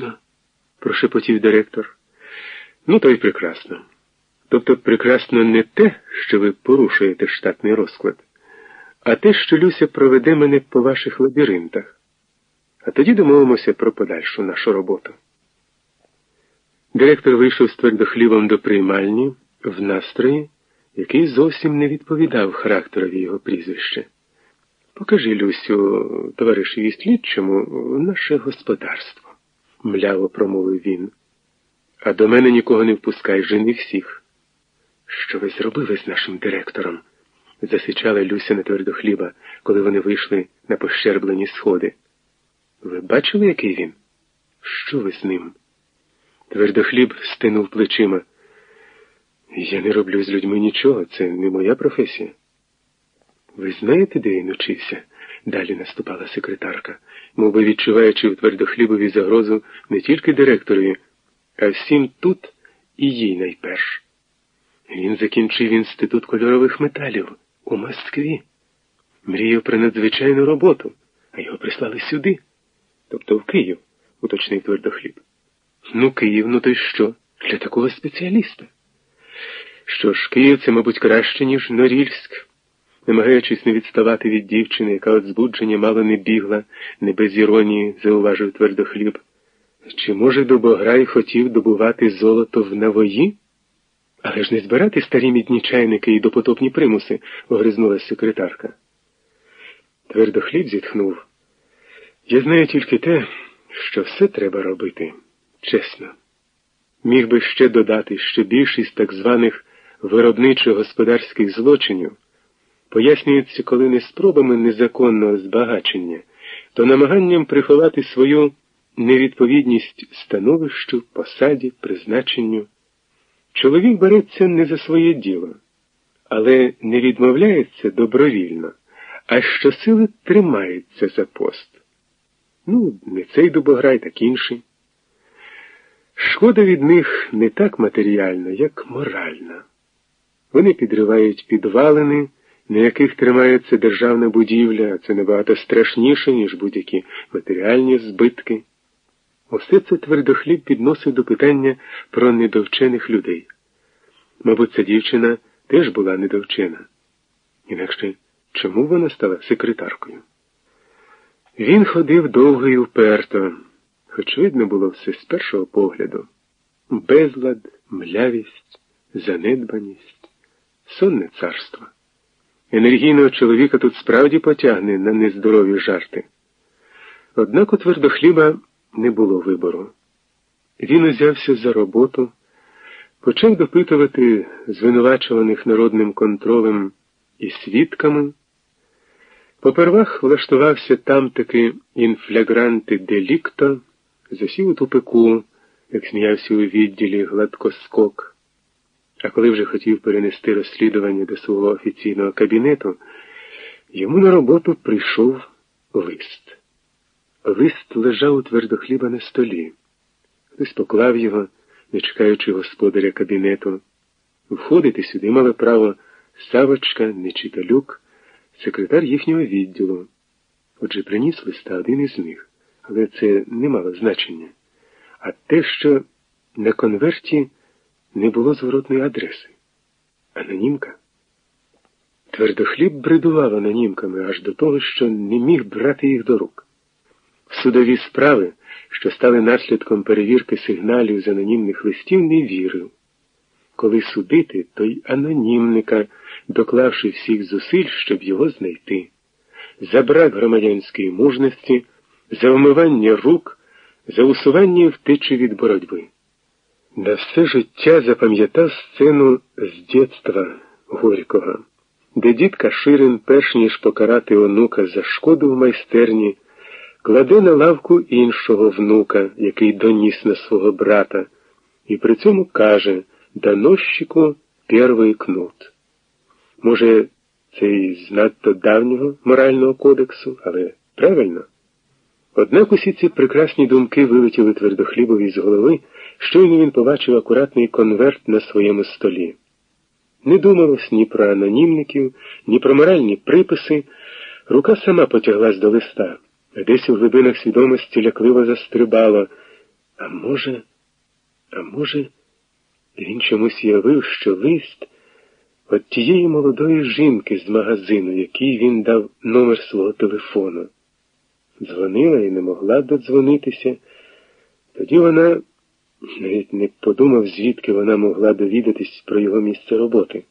Точно, прошепотів директор. Ну, то й прекрасно. Тобто прекрасно не те, що ви порушуєте штатний розклад, а те, що Люся проведе мене по ваших лабіринтах. А тоді домовимося про подальшу нашу роботу. Директор вийшов з твердохлібом до приймальні в настрої, який зовсім не відповідав характерові його прізвища. Покажи, Люсю, товаришеві слідчому, наше господарство, мляво промовив він. А до мене нікого не впускай, жени всіх. Що ви зробили з нашим директором? засичала Люся на твердо хліба, коли вони вийшли на пощерблені сходи. Ви бачили, який він? Що ви з ним? Твердохліб стинув плечима. Я не роблю з людьми нічого, це не моя професія. Ви знаєте, де він учився? Далі наступала секретарка, мов би відчуваючи в твердохлібові загрозу не тільки директорові, а всім тут і їй найперш. Він закінчив інститут кольорових металів у Москві. Мріяв про надзвичайну роботу, а його прислали сюди, тобто в Київ, уточнив твердохліб. Ну, Київ, ну то й що? Для такого спеціаліста. Що ж, Київ це, мабуть, краще, ніж Норільськ, намагаючись не відставати від дівчини, яка от збудження мало не бігла, не без іронії, зауважив твердохліб. Чи, може, Добограй хотів добувати золото в навої? Але ж не збирати старі мідні чайники і допотопні примуси, огризнулася секретарка. Твердохліб зітхнув. Я знаю тільки те, що все треба робити чесно. Міг би ще додати, що більшість так званих виробничих господарських злочинів пояснюється коли не спробами незаконного збагачення, то намаганням приховати свою невідповідність становищу, посаді, призначенню. Чоловік береться не за своє діло, але не відмовляється добровільно, а щосили тримається за пост. Ну, не цей дубограй, так інший. Шкода від них не так матеріальна, як моральна. Вони підривають підвалини, на яких тримається державна будівля, це набагато страшніше, ніж будь-які матеріальні збитки. Усе це твердохліб підносив до питання про недовчених людей. Мабуть, ця дівчина теж була недовчена. Інакше чому вона стала секретаркою? Він ходив довго і вперто, хоч видно було все з першого погляду безлад, млявість, занедбаність, сонне царство. Енергійного чоловіка тут справді потягне на нездорові жарти. Однак у твердохліба не було вибору. Він узявся за роботу, почав допитувати звинувачуваних народним контролем і свідками. Попервах влаштувався там таки інфлягранти делікто, засів у тупику, як сміявся у відділі гладкоскок. А коли вже хотів перенести розслідування до свого офіційного кабінету, йому на роботу прийшов лист. Лист лежав у твердохліба на столі. Хтось поклав його, не чекаючи господаря кабінету. Входити сюди мали право Савочка, Нечиталюк, секретар їхнього відділу. Отже, приніс листа один із них, але це не мало значення. А те, що на конверті не було зворотної адреси. Анонімка. Твердохліб бредував анонімками аж до того, що не міг брати їх до рук. Судові справи, що стали наслідком перевірки сигналів з анонімних листів, не вірив. Коли судити, то й анонімника, доклавши всіх зусиль, щоб його знайти, за брак громадянської мужності, за вмивання рук, за усування втечі від боротьби. На все життя запам'ятав сцену з дєтства Горького, де дід Каширин, перш ніж покарати онука за шкоду в майстерні, кладе на лавку іншого внука, який доніс на свого брата, і при цьому каже доносчику перший кнут. Може, це й з надто давнього морального кодексу, але правильно. Однак усі ці прекрасні думки вилетіли твердохлібові з голови, щойно він побачив акуратний конверт на своєму столі. Не думалось ні про анонімників, ні про моральні приписи. Рука сама потяглась до листа, а десь у глибинах свідомості лякливо застрибало. А може, а може, він чомусь явив, що лист от тієї молодої жінки з магазину, якій він дав номер свого телефону. Дзвонила і не могла додзвонитися. Тоді вона навіть не подумав, звідки вона могла довідатись про його місце роботи.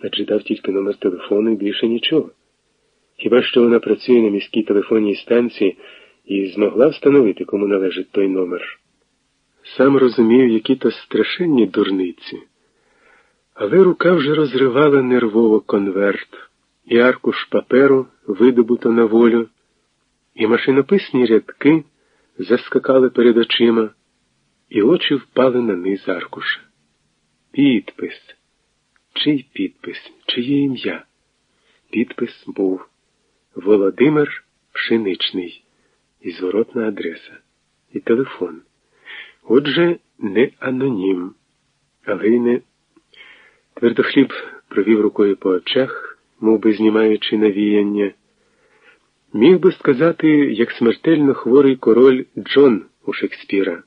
Адже дав тільки номер телефону і більше нічого. Хіба що вона працює на міській телефонній станції і змогла встановити, кому належить той номер. Сам розумів, які то страшенні дурниці, але рука вже розривала нервово конверт, і аркуш паперу видобуто на волю, і машинописні рядки заскакали перед очима, і очі впали на низ аркуша. Підпис. Чий підпис, чиє ім'я? Підпис був Володимир Пшеничний і зворотна адреса, і телефон. Отже, не анонім, але й не. Твердохліб провів рукою по очах, мов би знімаючи навіяння. Міг би сказати, як смертельно хворий король Джон у Шекспіра.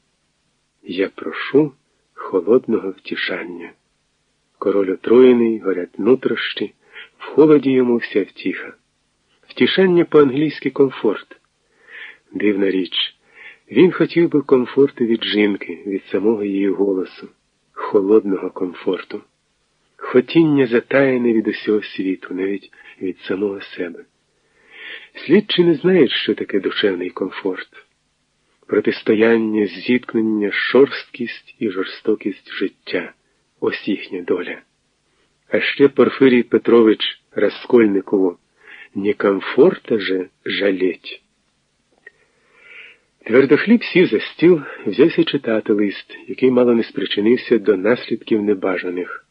Я прошу холодного втішання. Король отруєний, горять нутрощі, в холоді йому вся втіха. Втішання по-англійськи комфорт. Дивна річ. Він хотів би комфорту від жінки, від самого її голосу, холодного комфорту, хотіння затаяне від усього світу, навіть від самого себе. Слідчі не знають, що таке душевний комфорт, протистояння, зіткнення, шорсткість і жорстокість життя ось їхня доля. А ще Порфирій Петрович Раскольникову не комфорта же жалеть. Твердохліб сів за стіл, взявся читати лист, який мало не спричинився до наслідків небажаних.